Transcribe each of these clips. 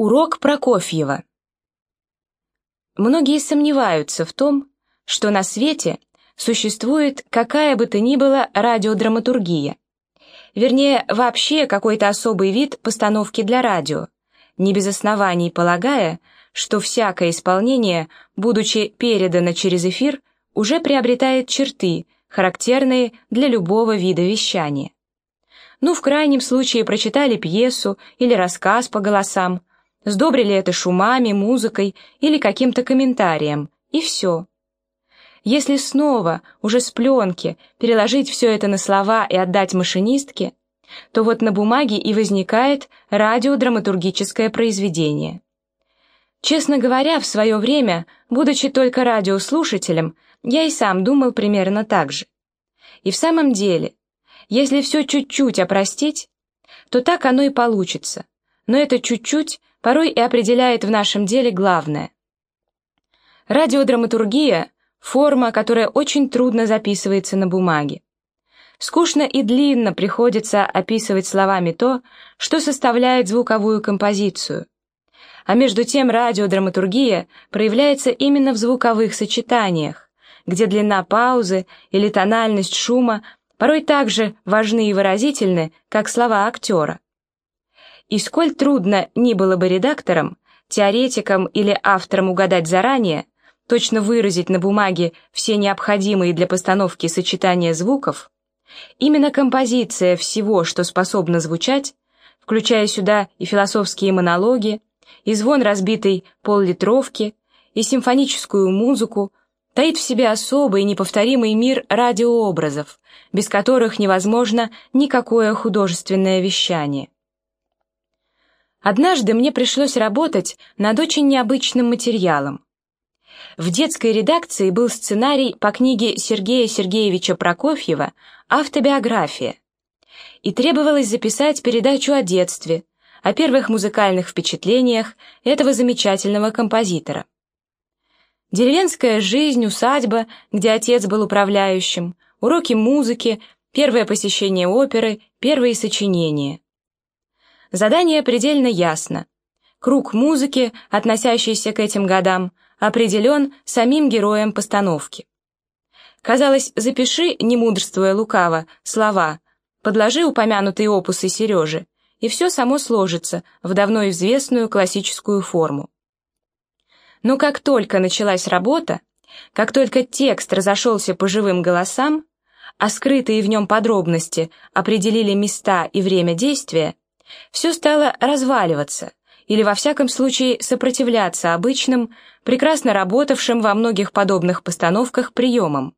Урок Прокофьева Многие сомневаются в том, что на свете существует какая бы то ни была радиодраматургия, вернее, вообще какой-то особый вид постановки для радио, не без оснований полагая, что всякое исполнение, будучи передано через эфир, уже приобретает черты, характерные для любого вида вещания. Ну, в крайнем случае прочитали пьесу или рассказ по голосам, сдобрили это шумами, музыкой или каким-то комментарием, и все. Если снова, уже с пленки, переложить все это на слова и отдать машинистке, то вот на бумаге и возникает радиодраматургическое произведение. Честно говоря, в свое время, будучи только радиослушателем, я и сам думал примерно так же. И в самом деле, если все чуть-чуть опростить, то так оно и получится, но это чуть-чуть порой и определяет в нашем деле главное. Радиодраматургия — форма, которая очень трудно записывается на бумаге. Скучно и длинно приходится описывать словами то, что составляет звуковую композицию. А между тем радиодраматургия проявляется именно в звуковых сочетаниях, где длина паузы или тональность шума порой так же важны и выразительны, как слова актера. И сколь трудно ни было бы редакторам, теоретикам или авторам угадать заранее, точно выразить на бумаге все необходимые для постановки сочетания звуков, именно композиция всего, что способно звучать, включая сюда и философские монологи, и звон разбитой поллитровки, и симфоническую музыку, таит в себе особый и неповторимый мир радиообразов, без которых невозможно никакое художественное вещание. Однажды мне пришлось работать над очень необычным материалом. В детской редакции был сценарий по книге Сергея Сергеевича Прокофьева «Автобиография». И требовалось записать передачу о детстве, о первых музыкальных впечатлениях этого замечательного композитора. Деревенская жизнь, усадьба, где отец был управляющим, уроки музыки, первое посещение оперы, первые сочинения. Задание предельно ясно. Круг музыки, относящийся к этим годам, определен самим героем постановки. Казалось, запиши, не мудрствуя лукаво, слова, подложи упомянутые опусы Сережи, и все само сложится в давно известную классическую форму. Но как только началась работа, как только текст разошелся по живым голосам, а скрытые в нем подробности определили места и время действия, все стало разваливаться, или во всяком случае сопротивляться обычным, прекрасно работавшим во многих подобных постановках приемам.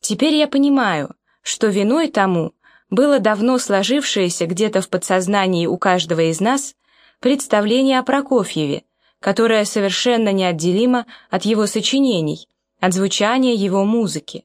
Теперь я понимаю, что виной тому было давно сложившееся где-то в подсознании у каждого из нас представление о Прокофьеве, которое совершенно неотделимо от его сочинений, от звучания его музыки.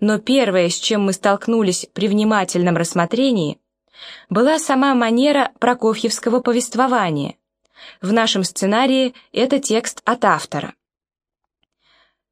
Но первое, с чем мы столкнулись при внимательном рассмотрении, была сама манера прокофьевского повествования. В нашем сценарии это текст от автора.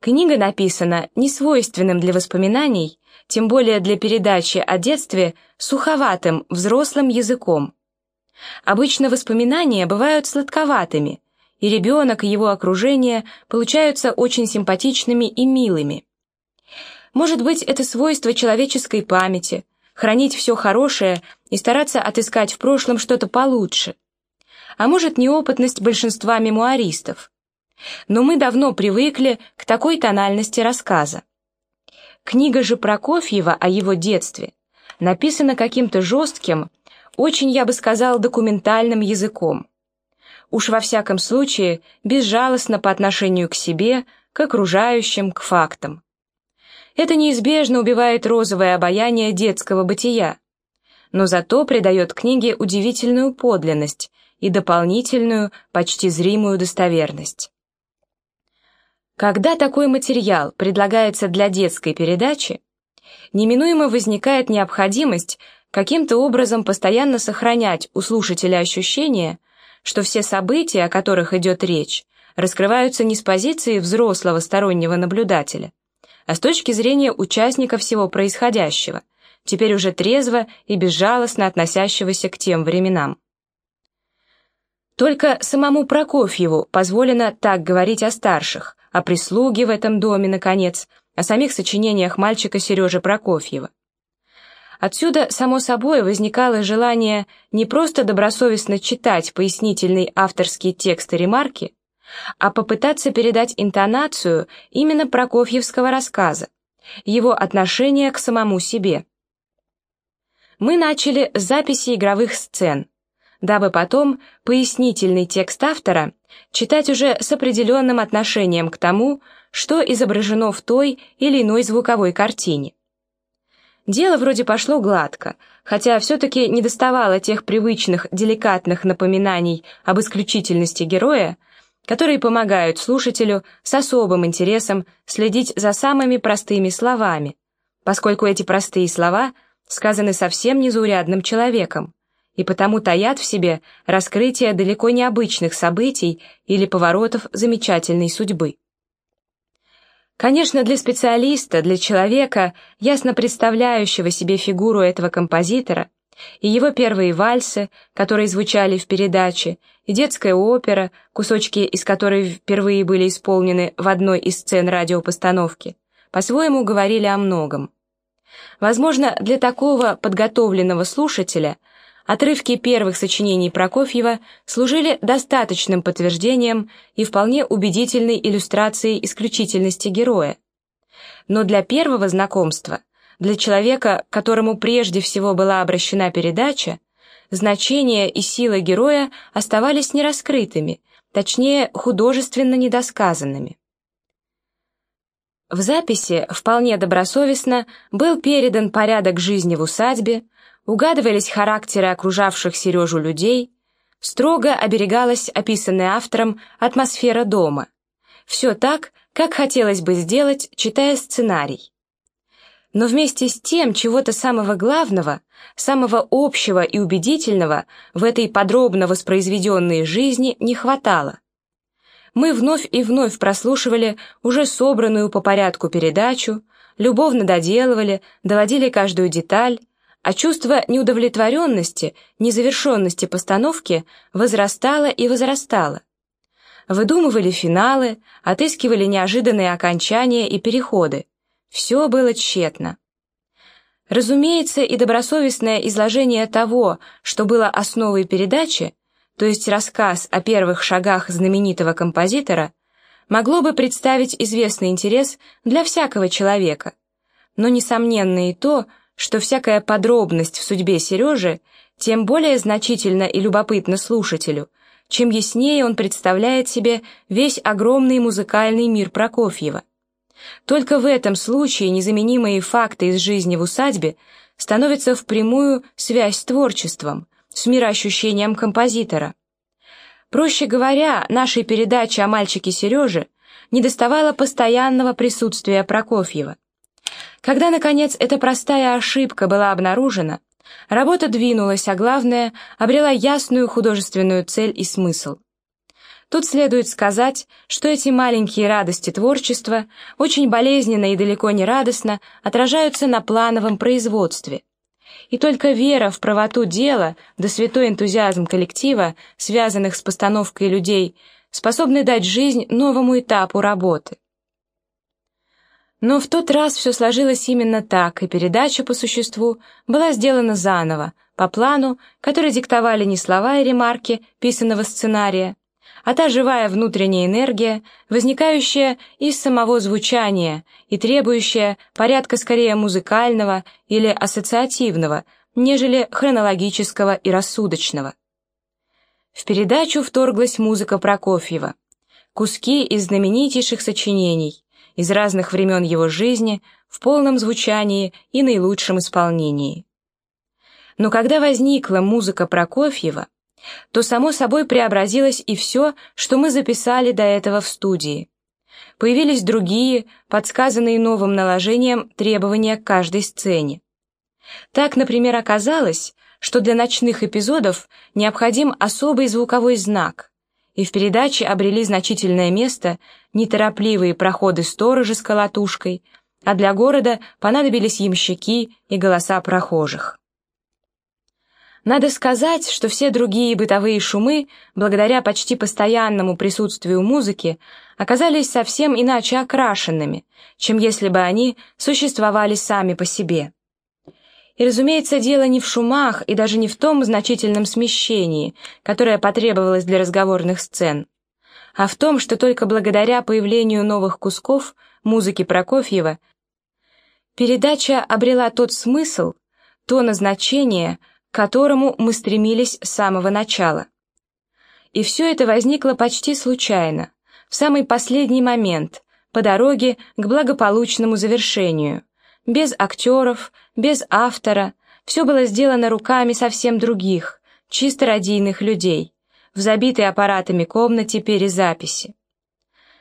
Книга написана несвойственным для воспоминаний, тем более для передачи о детстве, суховатым, взрослым языком. Обычно воспоминания бывают сладковатыми, и ребенок и его окружение получаются очень симпатичными и милыми. Может быть, это свойство человеческой памяти, хранить все хорошее и стараться отыскать в прошлом что-то получше. А может, неопытность большинства мемуаристов. Но мы давно привыкли к такой тональности рассказа. Книга же Прокофьева о его детстве написана каким-то жестким, очень, я бы сказал, документальным языком. Уж во всяком случае, безжалостно по отношению к себе, к окружающим, к фактам. Это неизбежно убивает розовое обаяние детского бытия, но зато придает книге удивительную подлинность и дополнительную, почти зримую достоверность. Когда такой материал предлагается для детской передачи, неминуемо возникает необходимость каким-то образом постоянно сохранять у слушателя ощущение, что все события, о которых идет речь, раскрываются не с позиции взрослого стороннего наблюдателя, а с точки зрения участника всего происходящего, теперь уже трезво и безжалостно относящегося к тем временам. Только самому Прокофьеву позволено так говорить о старших, о прислуге в этом доме, наконец, о самих сочинениях мальчика Сережи Прокофьева. Отсюда, само собой, возникало желание не просто добросовестно читать пояснительный авторский текст и ремарки, а попытаться передать интонацию именно Прокофьевского рассказа, его отношение к самому себе. Мы начали с записи игровых сцен, дабы потом пояснительный текст автора читать уже с определенным отношением к тому, что изображено в той или иной звуковой картине. Дело вроде пошло гладко, хотя все-таки не доставало тех привычных деликатных напоминаний об исключительности героя, которые помогают слушателю с особым интересом следить за самыми простыми словами, поскольку эти простые слова сказаны совсем незаурядным человеком и потому таят в себе раскрытие далеко необычных событий или поворотов замечательной судьбы. Конечно, для специалиста, для человека, ясно представляющего себе фигуру этого композитора, и его первые вальсы, которые звучали в передаче, и детская опера, кусочки из которой впервые были исполнены в одной из сцен радиопостановки, по-своему говорили о многом. Возможно, для такого подготовленного слушателя – Отрывки первых сочинений Прокофьева служили достаточным подтверждением и вполне убедительной иллюстрацией исключительности героя. Но для первого знакомства, для человека, которому прежде всего была обращена передача, значение и сила героя оставались нераскрытыми, точнее, художественно недосказанными. В записи вполне добросовестно был передан порядок жизни в усадьбе, угадывались характеры окружавших Сережу людей, строго оберегалась описанная автором атмосфера дома. Все так, как хотелось бы сделать, читая сценарий. Но вместе с тем чего-то самого главного, самого общего и убедительного в этой подробно воспроизведенной жизни не хватало. Мы вновь и вновь прослушивали уже собранную по порядку передачу, любовно доделывали, доводили каждую деталь, а чувство неудовлетворенности, незавершенности постановки возрастало и возрастало. Выдумывали финалы, отыскивали неожиданные окончания и переходы. Все было тщетно. Разумеется, и добросовестное изложение того, что было основой передачи, то есть рассказ о первых шагах знаменитого композитора, могло бы представить известный интерес для всякого человека, но несомненно и то, что всякая подробность в судьбе Сережи тем более значительна и любопытна слушателю, чем яснее он представляет себе весь огромный музыкальный мир Прокофьева. Только в этом случае незаменимые факты из жизни в усадьбе становятся в прямую связь с творчеством, с мироощущением композитора. Проще говоря, нашей передаче о мальчике Сереже недоставало постоянного присутствия Прокофьева. Когда, наконец, эта простая ошибка была обнаружена, работа двинулась, а главное, обрела ясную художественную цель и смысл. Тут следует сказать, что эти маленькие радости творчества очень болезненно и далеко не радостно отражаются на плановом производстве. И только вера в правоту дела да святой энтузиазм коллектива, связанных с постановкой людей, способны дать жизнь новому этапу работы. Но в тот раз все сложилось именно так, и передача по существу была сделана заново, по плану, который диктовали не слова и ремарки писанного сценария, а та живая внутренняя энергия, возникающая из самого звучания и требующая порядка скорее музыкального или ассоциативного, нежели хронологического и рассудочного. В передачу вторглась музыка Прокофьева, куски из знаменитейших сочинений, из разных времен его жизни в полном звучании и наилучшем исполнении. Но когда возникла музыка Прокофьева, то само собой преобразилось и все, что мы записали до этого в студии. Появились другие, подсказанные новым наложением, требования к каждой сцене. Так, например, оказалось, что для ночных эпизодов необходим особый звуковой знак, и в передаче обрели значительное место неторопливые проходы сторожа с колотушкой, а для города понадобились ямщики и голоса прохожих. Надо сказать, что все другие бытовые шумы, благодаря почти постоянному присутствию музыки, оказались совсем иначе окрашенными, чем если бы они существовали сами по себе. И, разумеется, дело не в шумах и даже не в том значительном смещении, которое потребовалось для разговорных сцен, а в том, что только благодаря появлению новых кусков музыки Прокофьева передача обрела тот смысл, то назначение, к которому мы стремились с самого начала. И все это возникло почти случайно, в самый последний момент, по дороге к благополучному завершению, без актеров, без автора, все было сделано руками совсем других, чисто радийных людей, в забитой аппаратами комнате перезаписи.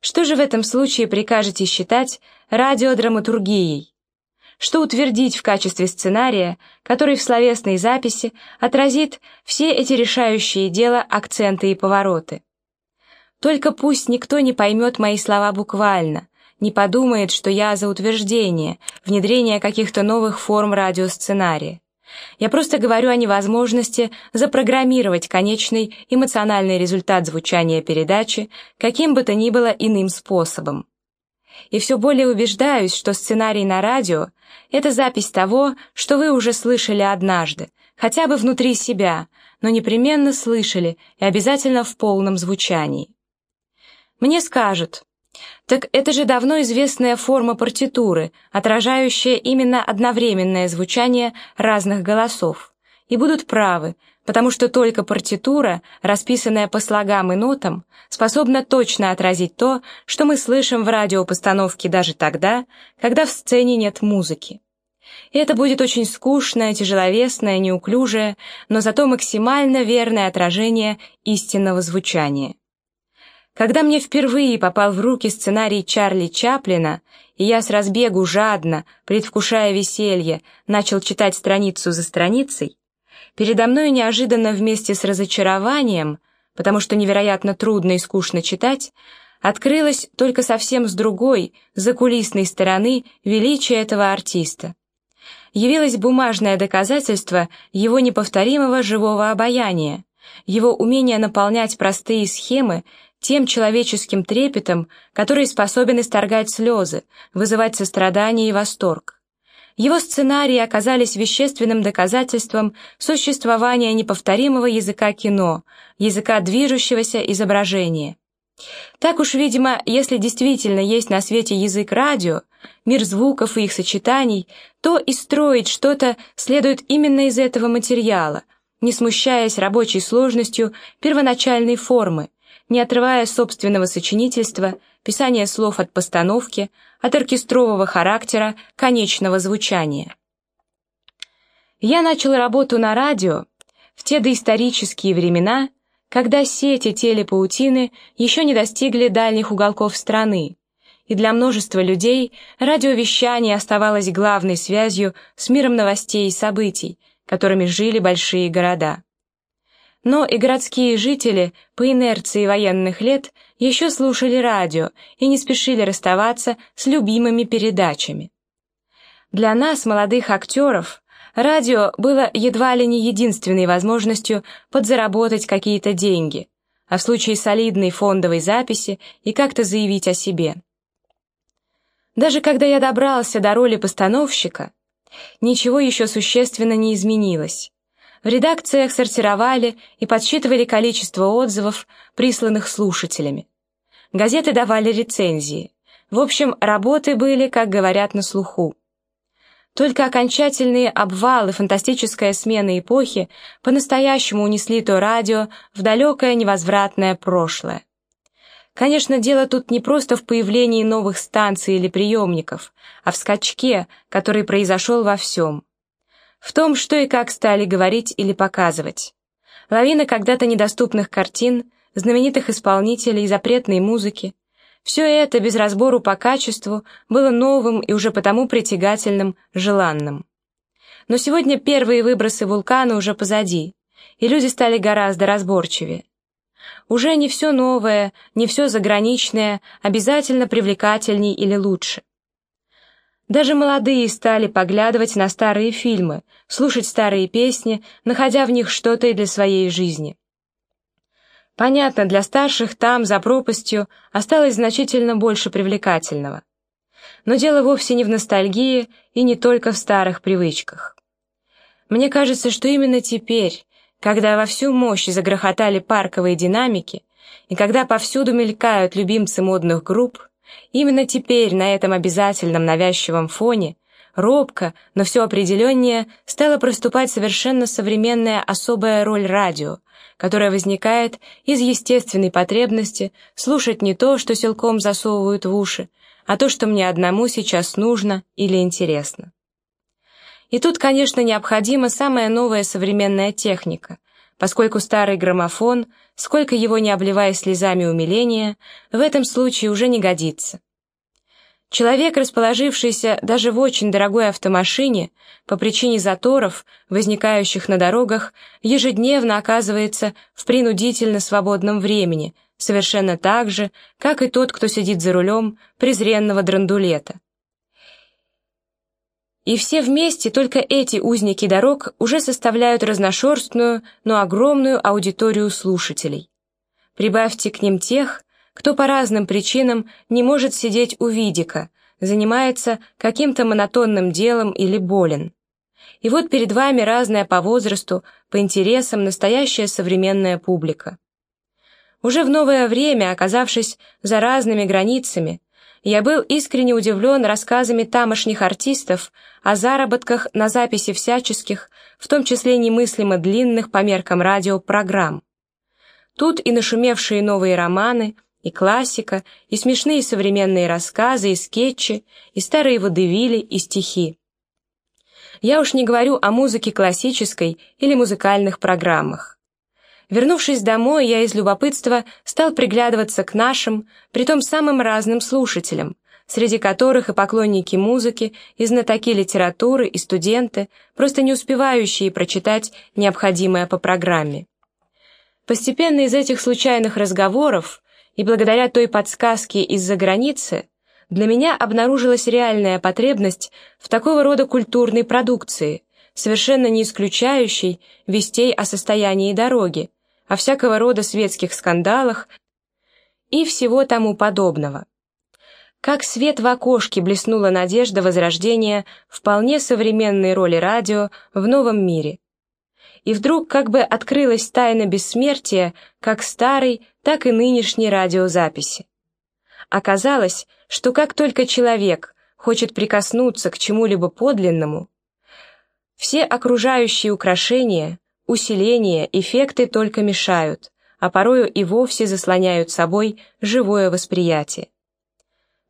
Что же в этом случае прикажете считать радиодраматургией? Что утвердить в качестве сценария, который в словесной записи отразит все эти решающие дела акценты и повороты. Только пусть никто не поймет мои слова буквально, не подумает, что я за утверждение, внедрение каких-то новых форм радиосценария. Я просто говорю о невозможности запрограммировать конечный эмоциональный результат звучания передачи каким бы то ни было иным способом и все более убеждаюсь, что сценарий на радио — это запись того, что вы уже слышали однажды, хотя бы внутри себя, но непременно слышали и обязательно в полном звучании. Мне скажут, так это же давно известная форма партитуры, отражающая именно одновременное звучание разных голосов, и будут правы — потому что только партитура, расписанная по слогам и нотам, способна точно отразить то, что мы слышим в радиопостановке даже тогда, когда в сцене нет музыки. И это будет очень скучное, тяжеловесное, неуклюжее, но зато максимально верное отражение истинного звучания. Когда мне впервые попал в руки сценарий Чарли Чаплина, и я с разбегу жадно, предвкушая веселье, начал читать страницу за страницей, передо мной неожиданно вместе с разочарованием, потому что невероятно трудно и скучно читать, открылось только совсем с другой, закулисной стороны величия этого артиста. Явилось бумажное доказательство его неповторимого живого обаяния, его умения наполнять простые схемы тем человеческим трепетом, который способен исторгать слезы, вызывать сострадание и восторг. Его сценарии оказались вещественным доказательством существования неповторимого языка кино, языка движущегося изображения. Так уж, видимо, если действительно есть на свете язык радио, мир звуков и их сочетаний, то и строить что-то следует именно из этого материала, не смущаясь рабочей сложностью первоначальной формы, не отрывая собственного сочинительства, писания слов от постановки, от оркестрового характера, конечного звучания. Я начал работу на радио в те доисторические времена, когда сети телепаутины еще не достигли дальних уголков страны, и для множества людей радиовещание оставалось главной связью с миром новостей и событий, которыми жили большие города. Но и городские жители по инерции военных лет еще слушали радио и не спешили расставаться с любимыми передачами. Для нас, молодых актеров, радио было едва ли не единственной возможностью подзаработать какие-то деньги, а в случае солидной фондовой записи и как-то заявить о себе. Даже когда я добрался до роли постановщика, ничего еще существенно не изменилось. В редакциях сортировали и подсчитывали количество отзывов, присланных слушателями. Газеты давали рецензии. В общем, работы были, как говорят, на слуху. Только окончательные обвалы, фантастическая смена эпохи по-настоящему унесли то радио в далекое невозвратное прошлое. Конечно, дело тут не просто в появлении новых станций или приемников, а в скачке, который произошел во всем в том, что и как стали говорить или показывать. Лавина когда-то недоступных картин, знаменитых исполнителей, запретной музыки. Все это, без разбору по качеству, было новым и уже потому притягательным, желанным. Но сегодня первые выбросы вулкана уже позади, и люди стали гораздо разборчивее. Уже не все новое, не все заграничное обязательно привлекательней или лучше. Даже молодые стали поглядывать на старые фильмы, слушать старые песни, находя в них что-то и для своей жизни. Понятно, для старших там, за пропастью, осталось значительно больше привлекательного. Но дело вовсе не в ностальгии и не только в старых привычках. Мне кажется, что именно теперь, когда во всю мощь загрохотали парковые динамики, и когда повсюду мелькают любимцы модных групп, именно теперь на этом обязательном навязчивом фоне робко, но все определеннее стала проступать совершенно современная особая роль радио, которая возникает из естественной потребности слушать не то, что силком засовывают в уши, а то, что мне одному сейчас нужно или интересно. И тут, конечно, необходима самая новая современная техника, поскольку старый граммофон, сколько его не обливая слезами умиления, в этом случае уже не годится. Человек, расположившийся даже в очень дорогой автомашине, по причине заторов, возникающих на дорогах, ежедневно оказывается в принудительно свободном времени, совершенно так же, как и тот, кто сидит за рулем презренного драндулета. И все вместе, только эти узники дорог, уже составляют разношерстную, но огромную аудиторию слушателей. Прибавьте к ним тех, кто по разным причинам не может сидеть у видика, занимается каким-то монотонным делом или болен. И вот перед вами разная по возрасту, по интересам настоящая современная публика. Уже в новое время, оказавшись за разными границами, я был искренне удивлен рассказами тамошних артистов о заработках на записи всяческих, в том числе немыслимо длинных по меркам радио, программ. Тут и нашумевшие новые романы, и классика, и смешные современные рассказы, и скетчи, и старые водевили, и стихи. Я уж не говорю о музыке классической или музыкальных программах. Вернувшись домой, я из любопытства стал приглядываться к нашим, притом самым разным слушателям, среди которых и поклонники музыки, и знатоки литературы, и студенты, просто не успевающие прочитать необходимое по программе. Постепенно из этих случайных разговоров и благодаря той подсказке из-за границы для меня обнаружилась реальная потребность в такого рода культурной продукции, совершенно не исключающей вестей о состоянии дороги, о всякого рода светских скандалах и всего тому подобного. Как свет в окошке блеснула надежда возрождения вполне современной роли радио в новом мире и вдруг как бы открылась тайна бессмертия как старой, так и нынешней радиозаписи. Оказалось, что как только человек хочет прикоснуться к чему-либо подлинному, все окружающие украшения, усиления, эффекты только мешают, а порою и вовсе заслоняют собой живое восприятие.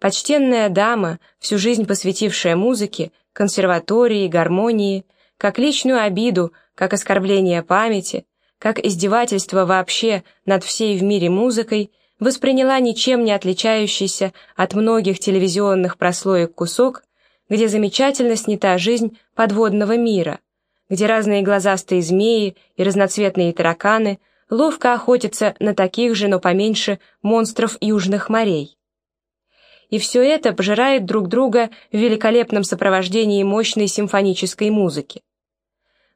Почтенная дама, всю жизнь посвятившая музыке, консерватории, гармонии, как личную обиду как оскорбление памяти, как издевательство вообще над всей в мире музыкой, восприняла ничем не отличающийся от многих телевизионных прослоек кусок, где замечательно снята жизнь подводного мира, где разные глазастые змеи и разноцветные тараканы ловко охотятся на таких же, но поменьше, монстров южных морей. И все это пожирает друг друга в великолепном сопровождении мощной симфонической музыки.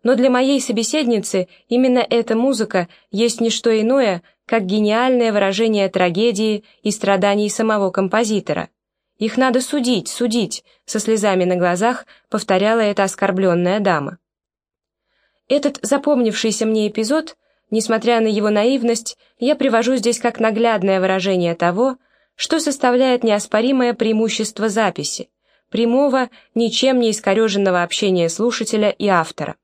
Но для моей собеседницы именно эта музыка есть не что иное, как гениальное выражение трагедии и страданий самого композитора. Их надо судить, судить, со слезами на глазах повторяла эта оскорбленная дама. Этот запомнившийся мне эпизод, несмотря на его наивность, я привожу здесь как наглядное выражение того, что составляет неоспоримое преимущество записи, прямого, ничем не искореженного общения слушателя и автора.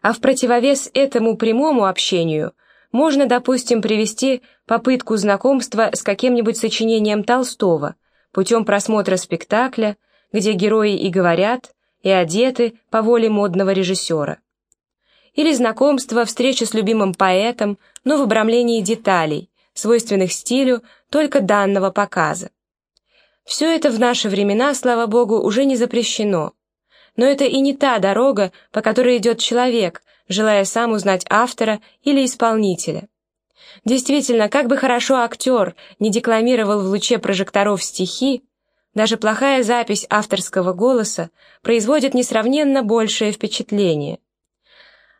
А в противовес этому прямому общению можно, допустим, привести попытку знакомства с каким-нибудь сочинением Толстого путем просмотра спектакля, где герои и говорят, и одеты по воле модного режиссера. Или знакомство, встреча с любимым поэтом, но в обрамлении деталей, свойственных стилю только данного показа. Все это в наши времена, слава богу, уже не запрещено, но это и не та дорога, по которой идет человек, желая сам узнать автора или исполнителя. Действительно, как бы хорошо актер не декламировал в луче прожекторов стихи, Даже плохая запись авторского голоса производит несравненно большее впечатление.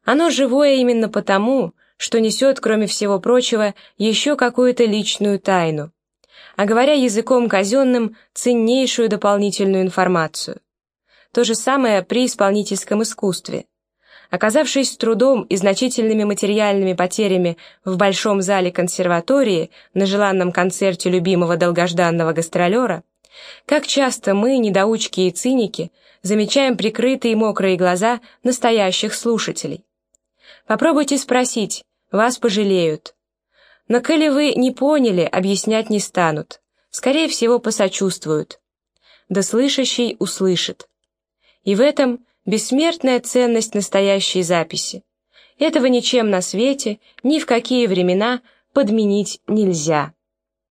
Оно живое именно потому, что несет, кроме всего прочего, еще какую-то личную тайну, а говоря языком казенным, ценнейшую дополнительную информацию. То же самое при исполнительском искусстве. Оказавшись с трудом и значительными материальными потерями в большом зале консерватории на желанном концерте любимого долгожданного гастролера, как часто мы, недоучки и циники, замечаем прикрытые мокрые глаза настоящих слушателей. Попробуйте спросить, вас пожалеют. Но коли вы не поняли, объяснять не станут. Скорее всего, посочувствуют. Да слышащий услышит. И в этом бессмертная ценность настоящей записи. Этого ничем на свете, ни в какие времена подменить нельзя.